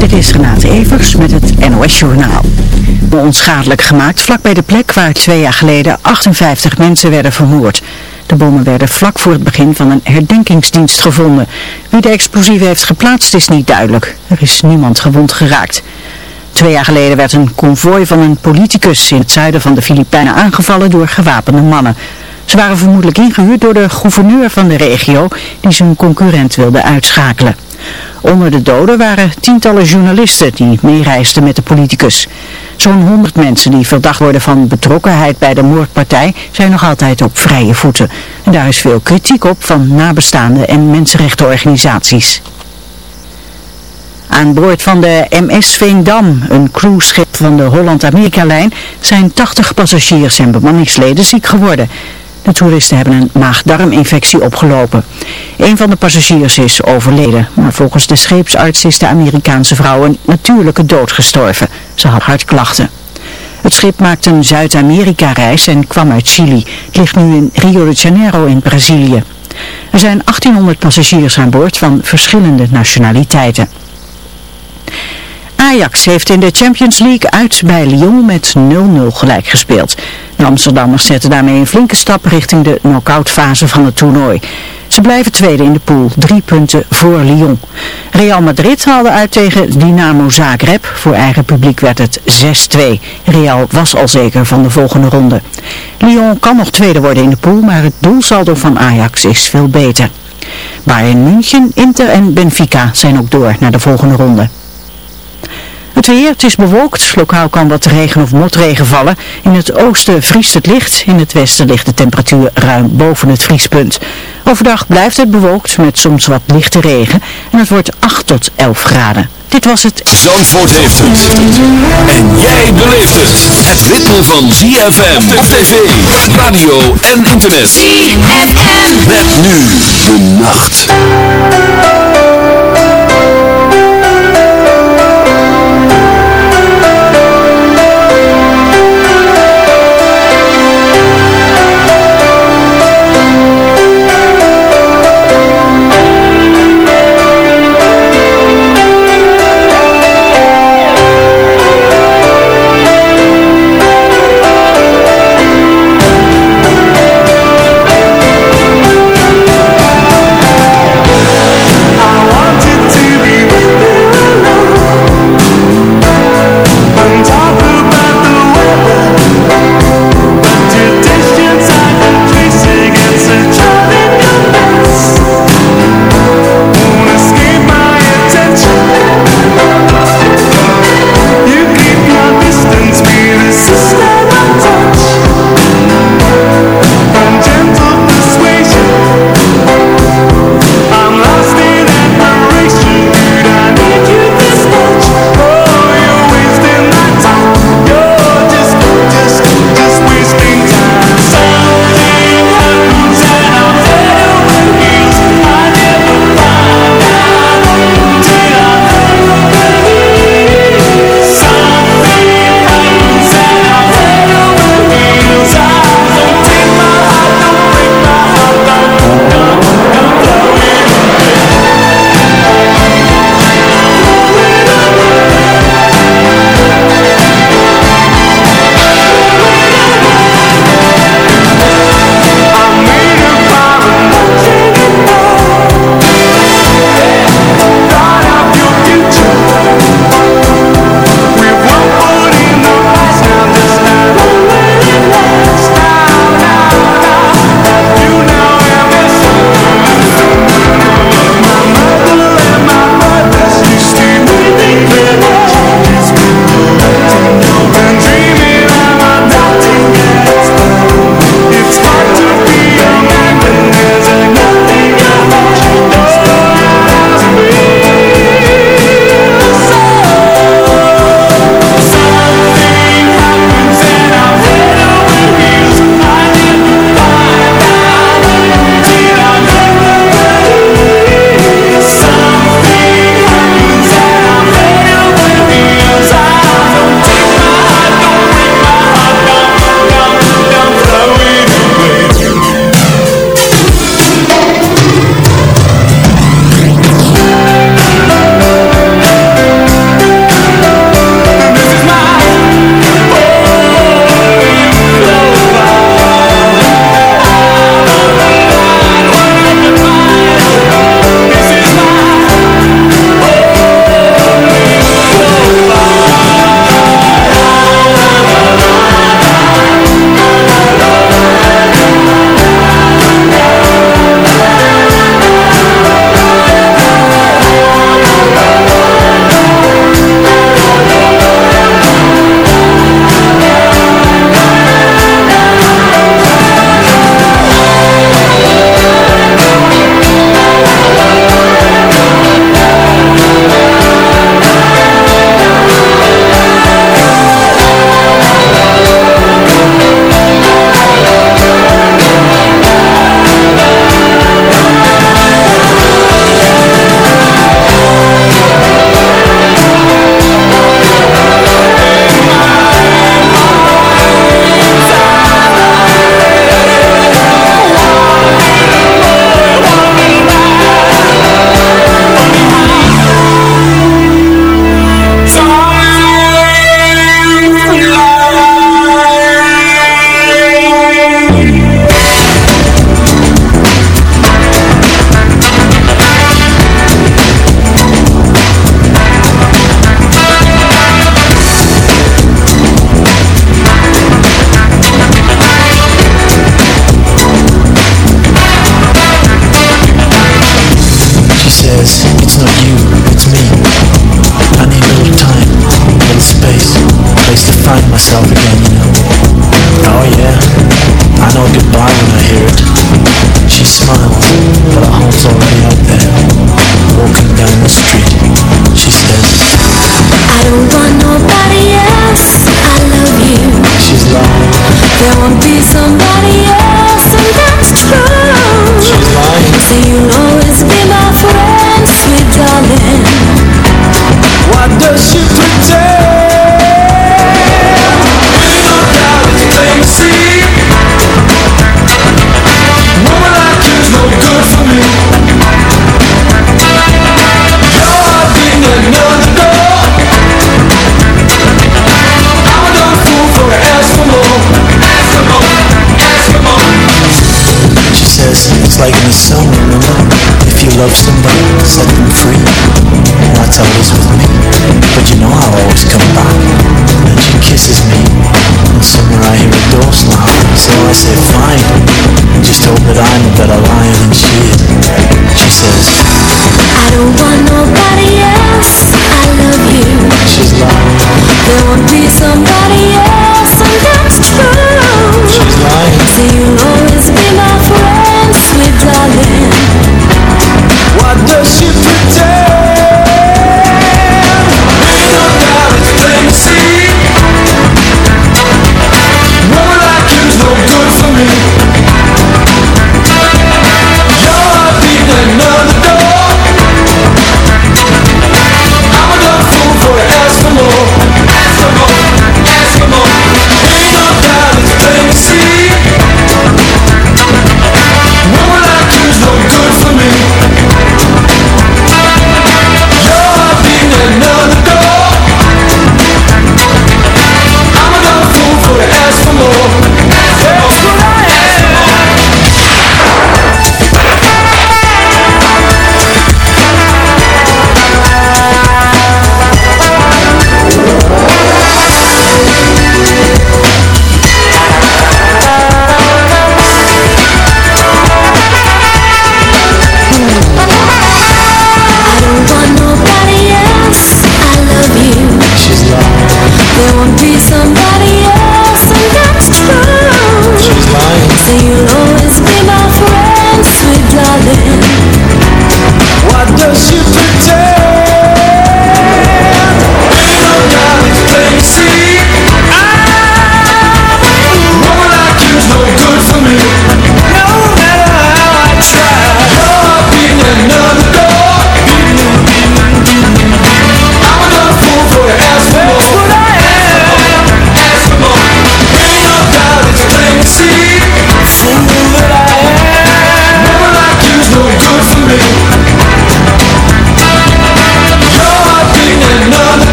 Dit is Renate Evers met het NOS Journaal. Onschadelijk gemaakt vlakbij de plek waar twee jaar geleden 58 mensen werden vermoord. De bommen werden vlak voor het begin van een herdenkingsdienst gevonden. Wie de explosieven heeft geplaatst is niet duidelijk. Er is niemand gewond geraakt. Twee jaar geleden werd een konvooi van een politicus in het zuiden van de Filipijnen aangevallen door gewapende mannen. Ze waren vermoedelijk ingehuurd door de gouverneur van de regio die zijn concurrent wilde uitschakelen. Onder de doden waren tientallen journalisten die meereisden met de politicus. Zo'n honderd mensen die verdacht worden van betrokkenheid bij de moordpartij zijn nog altijd op vrije voeten. En daar is veel kritiek op van nabestaanden en mensenrechtenorganisaties. Aan boord van de MS Veendam, een cruiseschip van de Holland-Amerika-lijn, zijn 80 passagiers en bemanningsleden ziek geworden. De toeristen hebben een maag-darminfectie opgelopen. Een van de passagiers is overleden, maar volgens de scheepsarts is de Amerikaanse vrouw een natuurlijke dood gestorven. Ze had hartklachten. Het schip maakte een Zuid-Amerika-reis en kwam uit Chili. Het ligt nu in Rio de Janeiro in Brazilië. Er zijn 1800 passagiers aan boord van verschillende nationaliteiten. Ajax heeft in de Champions League uit bij Lyon met 0-0 gelijk gespeeld. De Amsterdammers zetten daarmee een flinke stap richting de knock-out fase van het toernooi. Ze blijven tweede in de pool, drie punten voor Lyon. Real Madrid haalde uit tegen Dynamo Zagreb. Voor eigen publiek werd het 6-2. Real was al zeker van de volgende ronde. Lyon kan nog tweede worden in de pool, maar het doelsaldo van Ajax is veel beter. Bayern München, Inter en Benfica zijn ook door naar de volgende ronde. Het weer, het is bewolkt. Lokaal kan wat regen of motregen vallen. In het oosten vriest het licht. In het westen ligt de temperatuur ruim boven het vriespunt. Overdag blijft het bewolkt met soms wat lichte regen. En het wordt 8 tot 11 graden. Dit was het. Zandvoort heeft het. En jij beleeft het. Het ritme van ZFM op tv, radio en internet. ZFM. Met nu de nacht.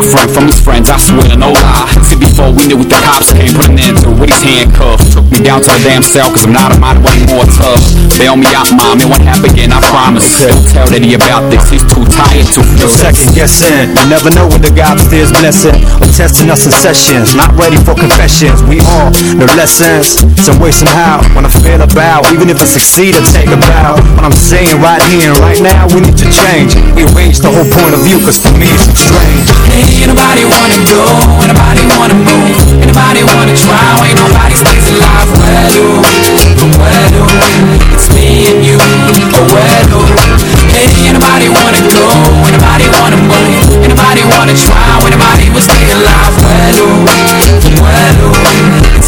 From his friends, I swear, no lie We knew what the cops came, put an end to with handcuffs Took me down to the damn cell, cause I'm not a mind way more tough Bail me out, mom, it won't happen again, I promise Don't tell Eddie about this, he's too tired to feel No second guessing, you never know what the God is blessing or testing us in sessions. Not ready for confessions. We all the lessons, some way somehow. When I fail about, even if I succeed, I take a bow. What I'm saying right here and right now, we need to change. Erase the whole point of view, cause for me it's strange. Hey, anybody wanna go? Anybody wanna move? Anybody wanna try? Ain't nobody stays alive. Well, well, it's me and you. Oh, well, hey, anybody wanna go? Anybody wanna move? Anybody wanna try? Anybody will stay alive. Well, well,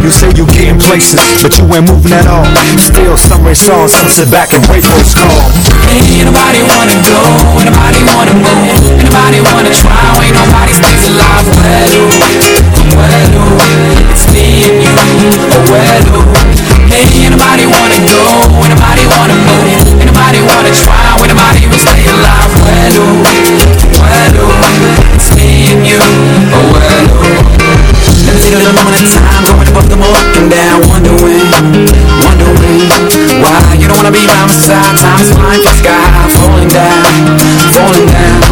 You say you getting places, but you ain't moving at all. Still, on, some sit back and wait for its call. Ain't nobody wanna go, ain't nobody wanna move, ain't nobody wanna try, ain't nobody stays alive. Well, well, it's me and you. Oh, well. Ain't nobody wanna go, ain't nobody wanna move, ain't nobody wanna try, ain't nobody will stay alive. Well, well, it's me and you. Oh, well. Never seen a moment time going above them up and down, wondering, wondering why you don't wanna be by my side. Time's flying from sky high, falling down, falling down.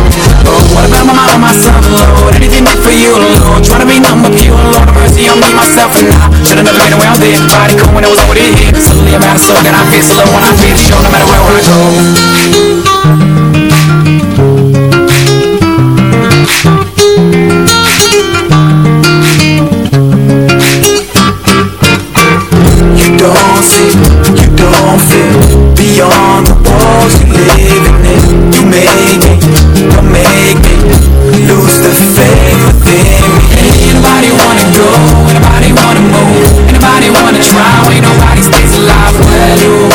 Oh, what about my mama, my son, Lord? Anything meant for you, Lord? Trying to be number pure, Lord, mercy on me, myself, and I. Should've never been around there. Body cool when I was over here. Suddenly I'm out of soul, and I feel slow, and I feel sure no matter where I go. Don't see, you don't feel Beyond the walls you living in. You make me, don't make me Lose the faith within me. Ain't nobody wanna go, ain't nobody wanna move? Ain't nobody wanna try, ain't nobody stays alive. Well,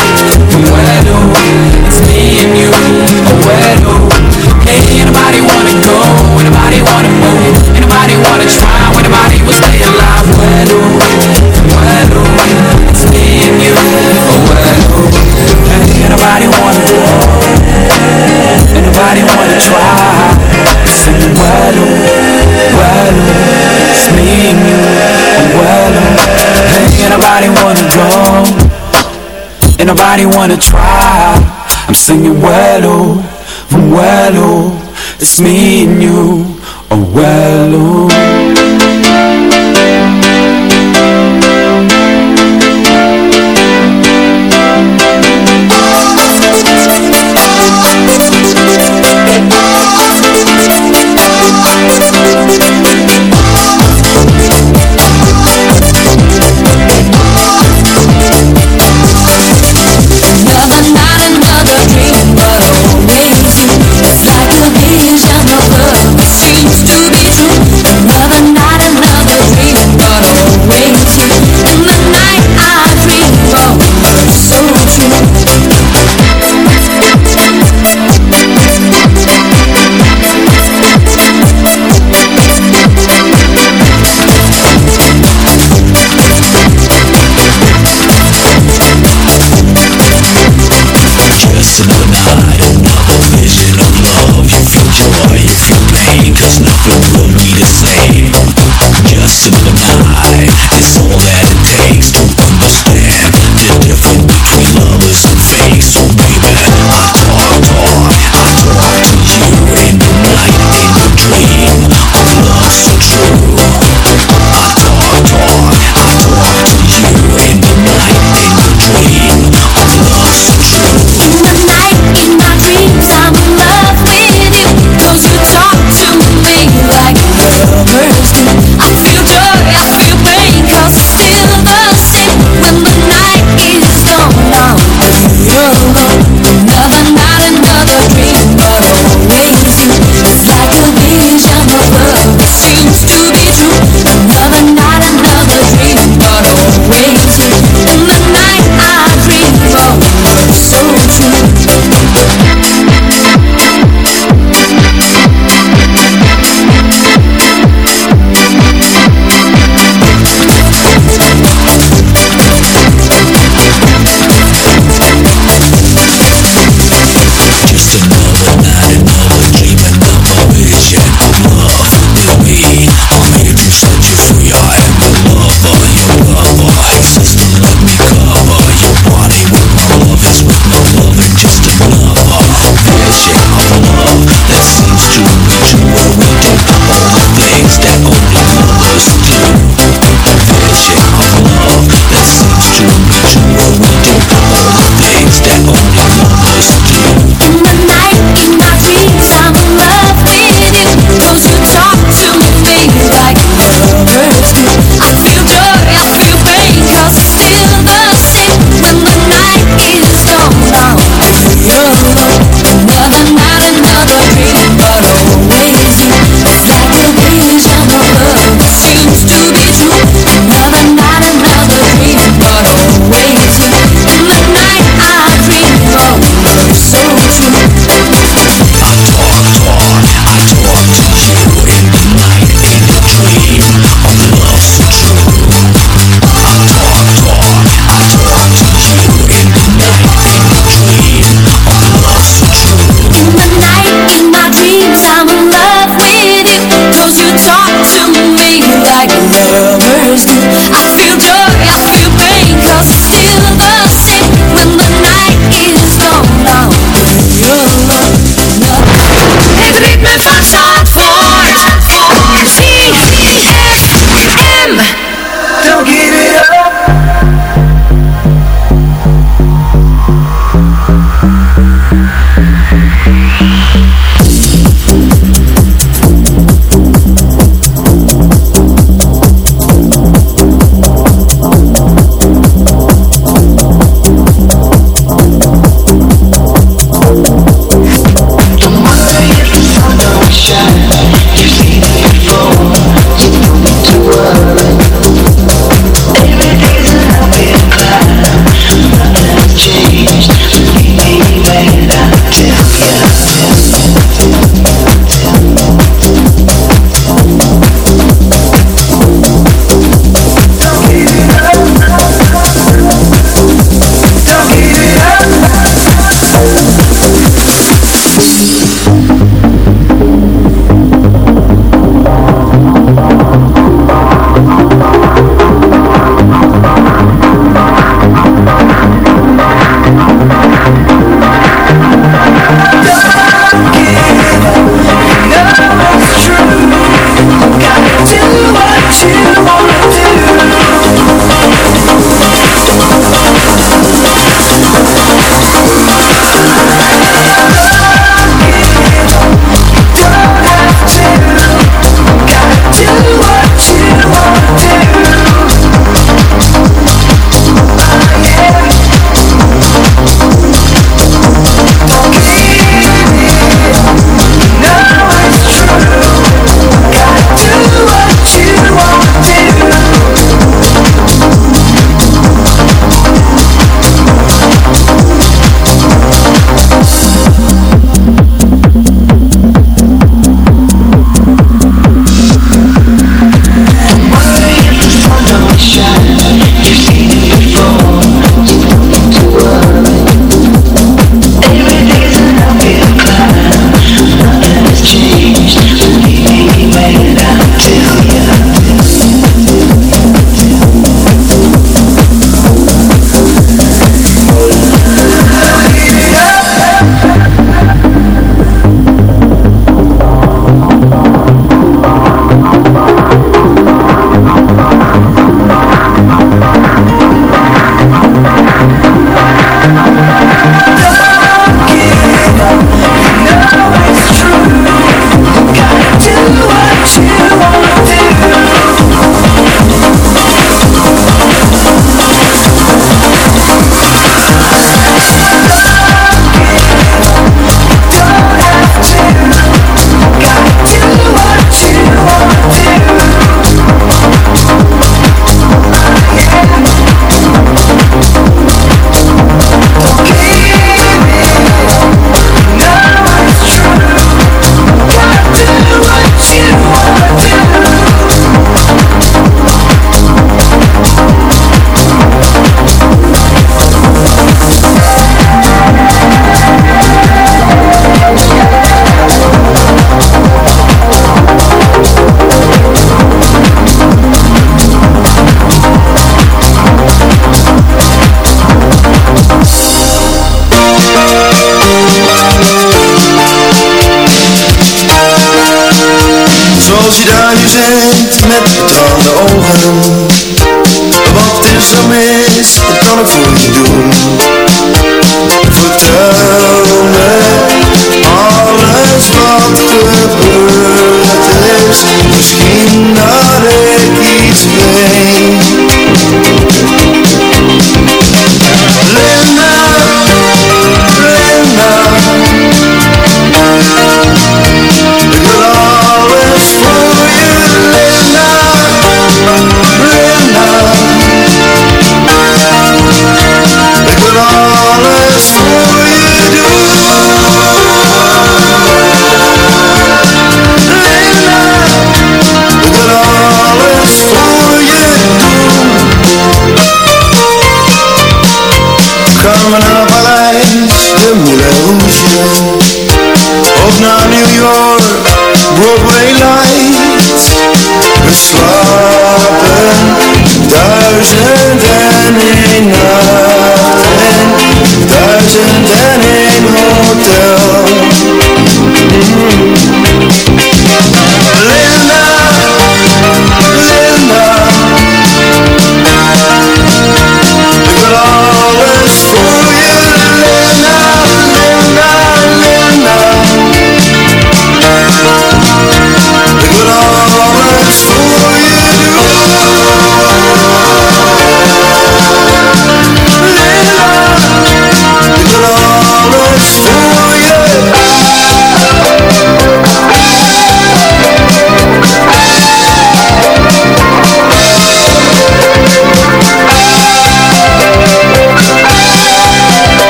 singing well, ooh, from well, ooh It's me and you, oh, well, oh.